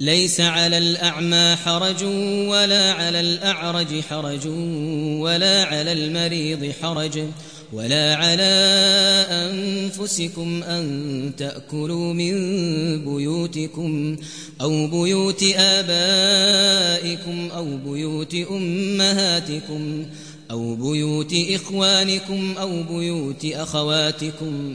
ليس على الأعمى حرج ولا على الأعرج حرج ولا على المريض حرج ولا على أنفسكم أن تأكلوا من بيوتكم أو بيوت آبائكم أو بيوت أمهاتكم أو بيوت إخوانكم أو بيوت أخواتكم